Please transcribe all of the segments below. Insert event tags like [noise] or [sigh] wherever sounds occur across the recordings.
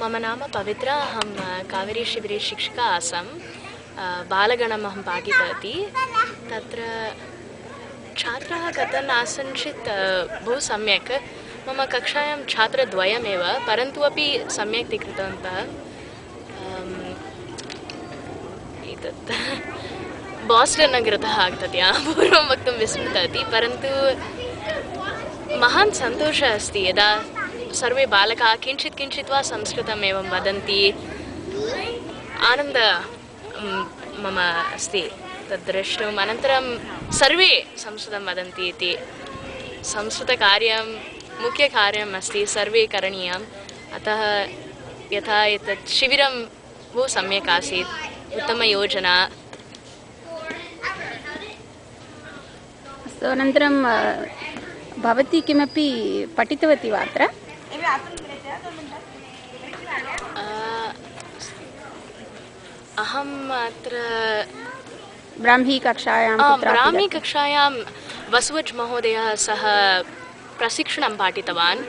मम नाम पवित्रा अहं कावेरीशिबिरे शिक्षिका आसम्। अ, बालगणम् अहं पाठितवती। तत्र छात्राः कथन् आसन् चेत् अ, बहु सम्यक्। मम कक्षायां छात्रद्वयमेव परन्तु अपि सम्यक् ते कृतवन्तः अम्, एतत्। बास्टन् नगरतः आगतवती अहं पूर्वं वक्तुं विस्मृतवती परन्तु महान् सन्तोषः अस्ति यदा सर्वे बालकाः किञ्चित् किञ्चित् वा संस्कृतम् एवं वदन्ति। आनन्द मम अस्ति। तद् अनन्तरं सर्वे संस्कृतं वदन्ति इति। संस्कृतकार्यं मुख्यकार्यम् अस्ति, सर्वे करणीयम्। अतः यथा एतत् शिबिरं बहु सम्यक् आसीत्। उत्तमयोजना। अस्तु, अनन्तरं भवती किमपि पठितवती वा अत्र? अहम् अत्र ब्राह्मी कक्षायां आं कुत्रापि ब्राह्मी कक्षायां वसुवज् महोदयः सः प्रशिक्षणं पाठितवान्।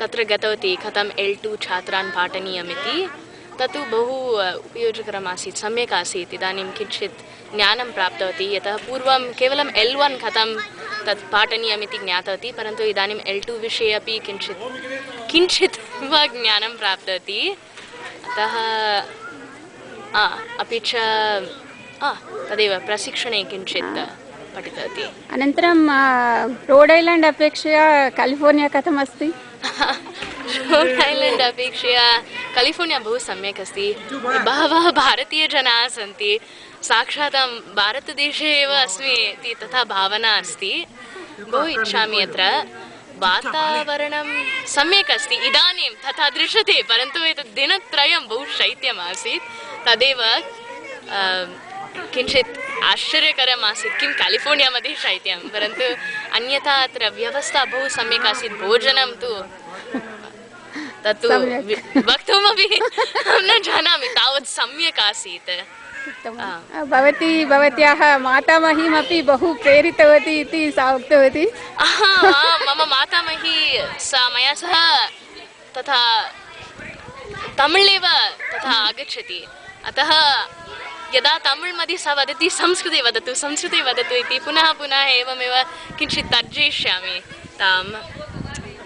तत्र गतवती कथम् एल् टु छात्रान् पाठनीयमिति। तत्तु बहु उपयोगकरम् आसीत् सम्यक् आसीत् इदानीं किञ्चित् ज्ञानं प्राप्तवती। यतः पूर्वं केवलम् एल् वन् कथं तत् पाठनीयमिति ज्ञातवती परन्तु इदानीम् एल् टु विषये अपि किञ्चित् किञ्चित् [laughs] वा ज्ञानं प्राप्तवती। अतः आ, अपि च आ, तदेव प्रशिक्षणे किञ्चित् पठितवती। अनन्तरं रोड् ऐलाण्ड् अपेक्षया कालिफोर्निया कथमस्ति? [laughs] रोड् ऐलण्ड् अपेक्षया कलिफोर्निया बहु सम्यक् अस्ति। बहवः भारतीयजनाः सन्ति। साक्षात् अहं भारतदेशे एव अस्मि इति तथा भावना अस्ति। बहु इच्छामि अत्र। वातावरणं सम्यक् अस्ति। इदानीं तथा दृश्यते परन्तु एतत् दिनत्रयं बहु शैत्यम् आसीत्। तदेव किञ्चित् आश्चर्यकरम् आसीत्। किं कालिफोर्निया मध्ये शैत्यं? परन्तु अन्यथा अत्र व्यवस्था बहु सम्यक् आसीत्। भोजनं तु वि- वक्तुमपि अहं न जानामि तावत् सम्यक् आसीत्। भवती भवत्याः मातामहीमपि बहु प्रेरितवती इति सा उक्तवती। मम मातामही सा मया सह तथा तमिळेव तथा आगच्छति। अतः यदा तमिळ् मध्ये सा वदति संस्कृते वदतु संस्कृते वदतु इति पुनः पुनः एवमेव किञ्चित् तर्जयिष्यामि ताम्।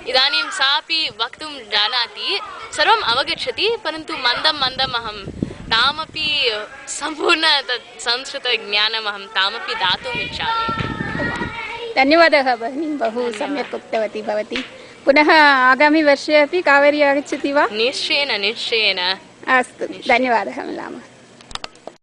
इदानीं सापि वक्तुं जानाति सर्वम् अवगच्छति परन्तु मन्दं मन्दम् अहं तामपि सम्पूर्ण तत् संस्कृतज्ञानम् अहं तामपि दातुम् इच्छामि धन्यवादः भगिनी बहु सम्यक् उक्तवती भवती पुनः आगामिवर्षे अपि कावेरी आगच्छति वा निश्चयेन निश्चयेन अस्तु धन्यवादः मिलामः